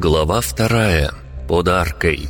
Глава вторая. Под аркой.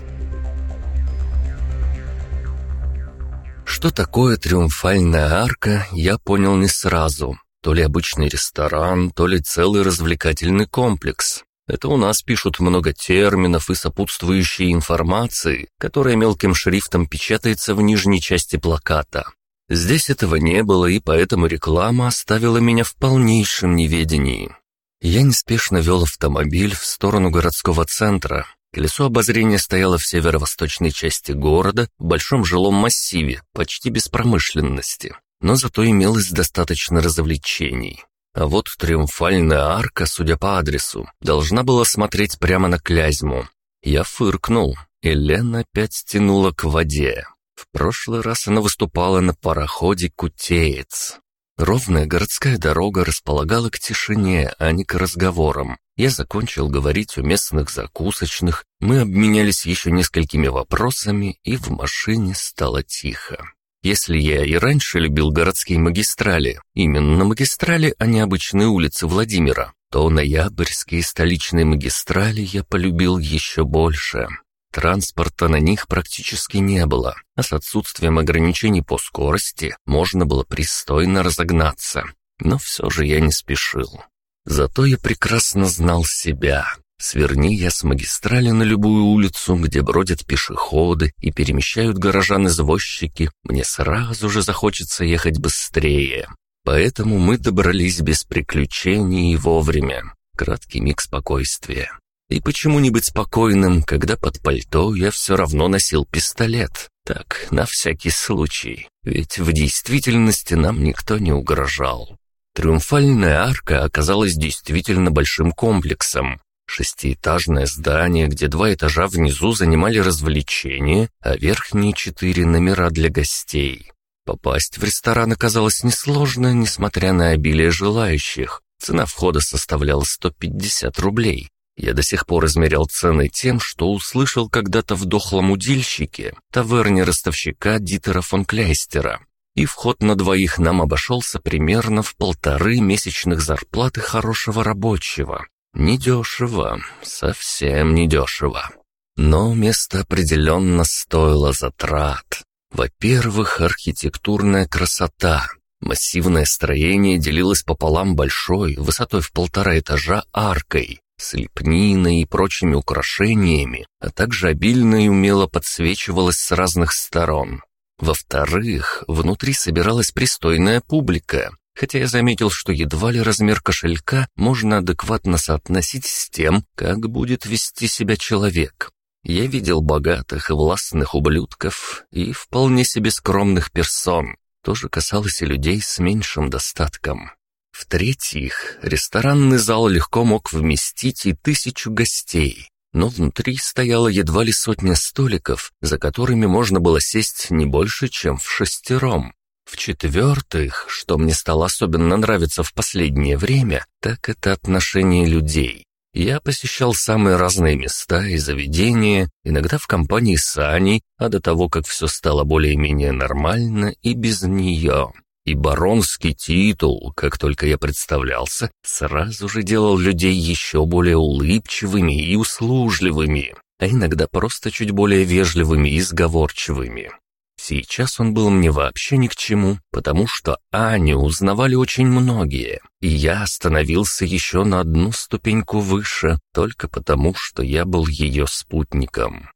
Что такое триумфальная арка, я понял не сразу. То ли обычный ресторан, то ли целый развлекательный комплекс. Это у нас пишут много терминов и сопутствующей информации, которая мелким шрифтом печатается в нижней части плаката. Здесь этого не было, и поэтому реклама оставила меня в полнейшем неведении. Я неспешно вел автомобиль в сторону городского центра. Колесо обозрения стояло в северо-восточной части города, в большом жилом массиве, почти без промышленности. Но зато имелось достаточно развлечений. А вот триумфальная арка, судя по адресу, должна была смотреть прямо на Клязьму. Я фыркнул, и Лена опять тянула к воде. В прошлый раз она выступала на пароходе «Кутеец». Ровная городская дорога располагала к тишине, а не к разговорам. Я закончил говорить о местных закусочных, мы обменялись еще несколькими вопросами, и в машине стало тихо. Если я и раньше любил городские магистрали, именно магистрали, а не обычные улицы Владимира, то ноябрьские столичные магистрали я полюбил еще больше. Транспорта на них практически не было, а с отсутствием ограничений по скорости можно было пристойно разогнаться. Но все же я не спешил. Зато я прекрасно знал себя. Сверни я с магистрали на любую улицу, где бродят пешеходы и перемещают горожан-извозчики, мне сразу же захочется ехать быстрее. Поэтому мы добрались без приключений и вовремя. Краткий миг спокойствия. И почему не быть спокойным, когда под пальто я все равно носил пистолет? Так, на всякий случай. Ведь в действительности нам никто не угрожал. Триумфальная арка оказалась действительно большим комплексом. Шестиэтажное здание, где два этажа внизу занимали развлечения, а верхние четыре номера для гостей. Попасть в ресторан оказалось несложно, несмотря на обилие желающих. Цена входа составляла 150 рублей. Я до сих пор измерял цены тем, что услышал когда-то в дохлом удильщике, таверне ростовщика Дитера фон Кляйстера. И вход на двоих нам обошелся примерно в полторы месячных зарплаты хорошего рабочего. Недешево, совсем недешево. Но место определенно стоило затрат. Во-первых, архитектурная красота. Массивное строение делилось пополам большой, высотой в полтора этажа, аркой, с лепниной и прочими украшениями, а также обильно и умело подсвечивалась с разных сторон. Во-вторых, внутри собиралась пристойная публика, хотя я заметил, что едва ли размер кошелька можно адекватно соотносить с тем, как будет вести себя человек. Я видел богатых и властных ублюдков и вполне себе скромных персон. То же касалось и людей с меньшим достатком. В-третьих, ресторанный зал легко мог вместить и тысячу гостей, но внутри стояло едва ли сотня столиков, за которыми можно было сесть не больше, чем в шестером. В-четвертых, что мне стало особенно нравиться в последнее время, так это отношение людей. Я посещал самые разные места и заведения, иногда в компании с Аней, а до того, как все стало более-менее нормально и без нее. И баронский титул, как только я представлялся, сразу же делал людей еще более улыбчивыми и услужливыми, а иногда просто чуть более вежливыми и сговорчивыми. Сейчас он был мне вообще ни к чему, потому что Аню узнавали очень многие, и я остановился еще на одну ступеньку выше, только потому, что я был ее спутником.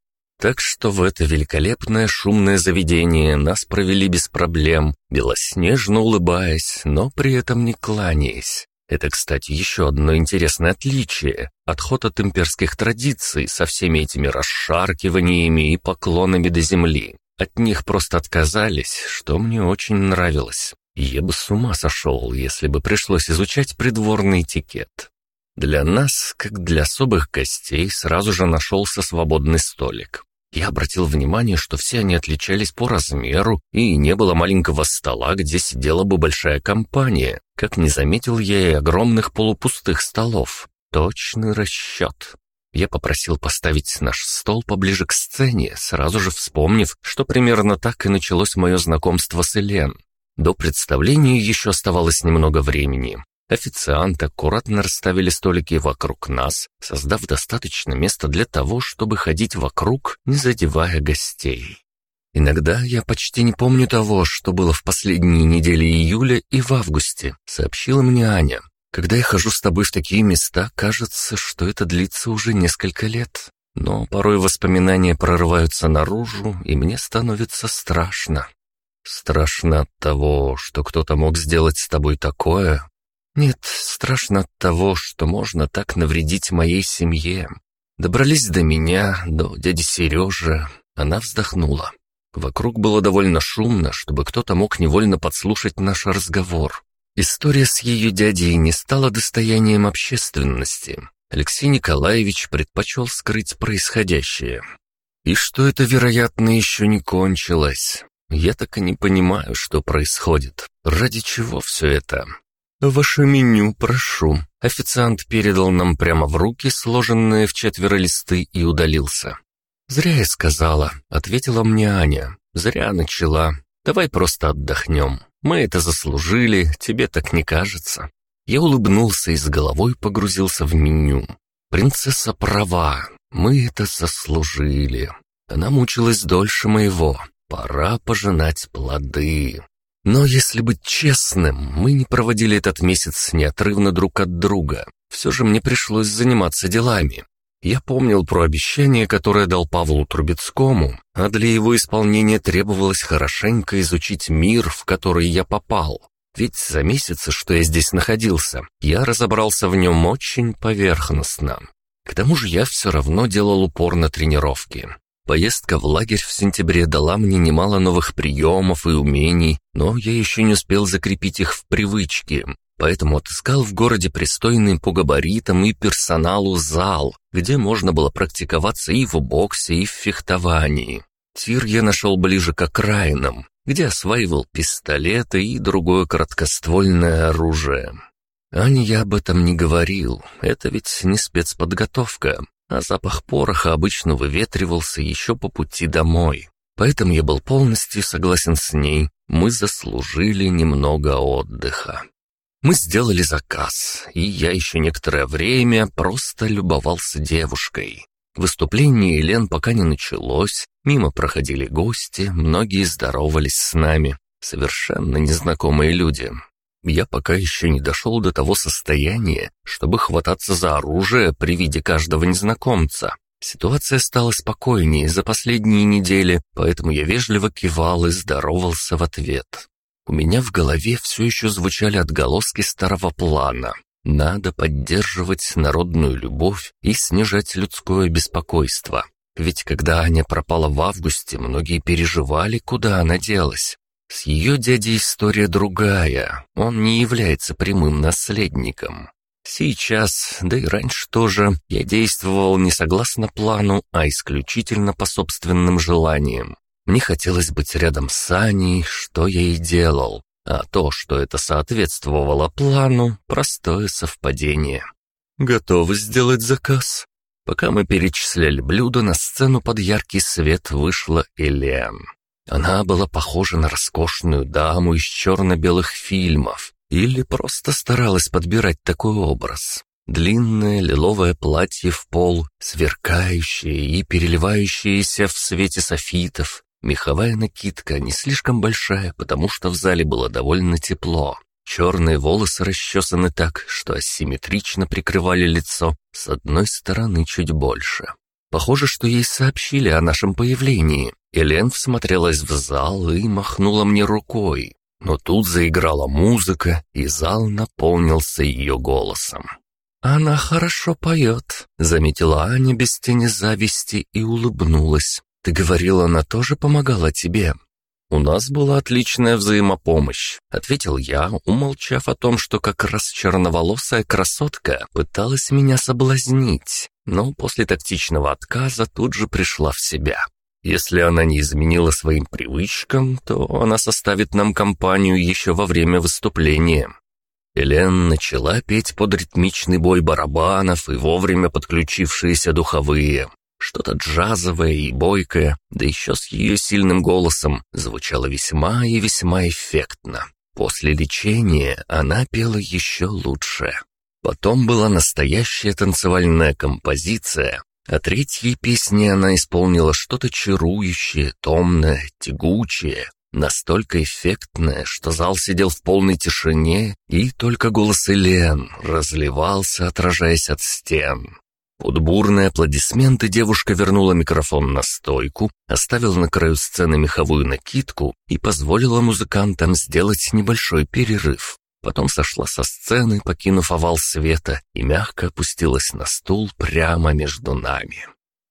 Так что в это великолепное шумное заведение нас провели без проблем, белоснежно улыбаясь, но при этом не кланяясь. Это, кстати, еще одно интересное отличие. Отход от имперских традиций со всеми этими расшаркиваниями и поклонами до земли. От них просто отказались, что мне очень нравилось. Я бы с ума сошел, если бы пришлось изучать придворный этикет. Для нас, как для особых гостей, сразу же нашелся свободный столик. Я обратил внимание, что все они отличались по размеру, и не было маленького стола, где сидела бы большая компания, как не заметил я и огромных полупустых столов. Точный расчет. Я попросил поставить наш стол поближе к сцене, сразу же вспомнив, что примерно так и началось мое знакомство с Элен. До представления еще оставалось немного времени. Официанты аккуратно расставили столики вокруг нас, создав достаточно места для того, чтобы ходить вокруг, не задевая гостей. «Иногда я почти не помню того, что было в последние недели июля и в августе», — сообщила мне Аня. «Когда я хожу с тобой в такие места, кажется, что это длится уже несколько лет. Но порой воспоминания прорываются наружу, и мне становится страшно. Страшно от того, что кто-то мог сделать с тобой такое, нет, страшно от того, что можно так навредить моей семье. Добрались до меня, до дяди Сережи. Она вздохнула. Вокруг было довольно шумно, чтобы кто-то мог невольно подслушать наш разговор. История с ее дядей не стала достоянием общественности. Алексей Николаевич предпочел скрыть происходящее. И что это, вероятно, еще не кончилось. Я так и не понимаю, что происходит. Ради чего все это? «Ваше меню, прошу». Официант передал нам прямо в руки сложенные в четверо листы и удалился. «Зря я сказала», — ответила мне Аня. «Зря начала. Давай просто отдохнем. Мы это заслужили, тебе так не кажется». Я улыбнулся и с головой погрузился в меню. «Принцесса права. Мы это заслужили. Она мучилась дольше моего. Пора пожинать плоды». Но если быть честным, мы не проводили этот месяц неотрывно друг от друга. Все же мне пришлось заниматься делами. Я помнил про обещание, которое дал Павлу Трубецкому, а для его исполнения требовалось хорошенько изучить мир, в который я попал. Ведь за месяцы, что я здесь находился, я разобрался в нем очень поверхностно. К тому же я все равно делал упор на тренировки. Поездка в лагерь в сентябре дала мне немало новых приемов и умений, но я еще не успел закрепить их в привычке, поэтому отыскал в городе пристойный по габаритам и персоналу зал, где можно было практиковаться и в боксе, и в фехтовании. Тир я нашел ближе к окраинам, где осваивал пистолеты и другое короткоствольное оружие. Ане я об этом не говорил, это ведь не спецподготовка, а запах пороха обычно выветривался еще по пути домой. Поэтому я был полностью согласен с ней, мы заслужили немного отдыха. Мы сделали заказ, и я еще некоторое время просто любовался девушкой. Выступление Елен пока не началось, мимо проходили гости, многие здоровались с нами, совершенно незнакомые люди. Я пока еще не дошел до того состояния, чтобы хвататься за оружие при виде каждого незнакомца. Ситуация стала спокойнее за последние недели, поэтому я вежливо кивал и здоровался в ответ. У меня в голове все еще звучали отголоски старого плана. Надо поддерживать народную любовь и снижать людское беспокойство. Ведь когда Аня пропала в августе, многие переживали, куда она делась. С ее дядей история другая, он не является прямым наследником. Сейчас, да и раньше тоже, я действовал не согласно плану, а исключительно по собственным желаниям. Мне хотелось быть рядом с Аней, что я и делал, а то, что это соответствовало плану, простое совпадение. «Готовы сделать заказ?» Пока мы перечисляли блюда, на сцену под яркий свет вышла Элиан. Она была похожа на роскошную даму из черно-белых фильмов или просто старалась подбирать такой образ. Длинное лиловое платье в пол, сверкающее и переливающееся в свете софитов, меховая накидка не слишком большая, потому что в зале было довольно тепло. Черные волосы расчесаны так, что асимметрично прикрывали лицо, с одной стороны чуть больше. Похоже, что ей сообщили о нашем появлении. Элен всмотрелась в зал и махнула мне рукой. Но тут заиграла музыка, и зал наполнился ее голосом. «Она хорошо поет», — заметила Аня без тени зависти и улыбнулась. «Ты говорила, она тоже помогала тебе?» «У нас была отличная взаимопомощь», — ответил я, умолчав о том, что как раз черноволосая красотка пыталась меня соблазнить, но после тактичного отказа тут же пришла в себя. Если она не изменила своим привычкам, то она составит нам компанию еще во время выступления. Элен начала петь под ритмичный бой барабанов и вовремя подключившиеся духовые. Что-то джазовое и бойкое, да еще с ее сильным голосом, звучало весьма и весьма эффектно. После лечения она пела еще лучше. Потом была настоящая танцевальная композиция, а третьей песни она исполнила что-то чарующее, томное, тягучее, настолько эффектное, что зал сидел в полной тишине, и только голос Элен разливался, отражаясь от стен. Под бурные аплодисменты девушка вернула микрофон на стойку, оставила на краю сцены меховую накидку и позволила музыкантам сделать небольшой перерыв. Потом сошла со сцены, покинув овал света, и мягко опустилась на стул прямо между нами.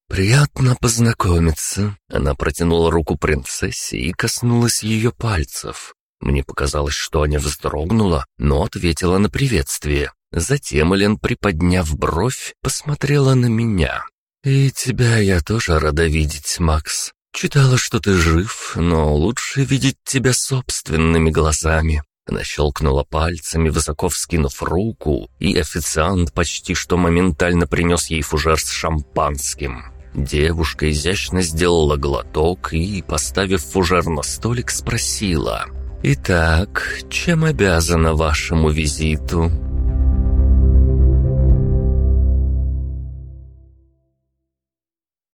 «Приятно познакомиться». Она протянула руку принцессе и коснулась ее пальцев. Мне показалось, что Аня вздрогнула, но ответила на приветствие. Затем Элен, приподняв бровь, посмотрела на меня. «И тебя я тоже рада видеть, Макс. Читала, что ты жив, но лучше видеть тебя собственными глазами». Она щелкнула пальцами, высоко вскинув руку, и официант почти что моментально принес ей фужер с шампанским. Девушка изящно сделала глоток и, поставив фужер на столик, спросила. «Итак, чем обязана вашему визиту?»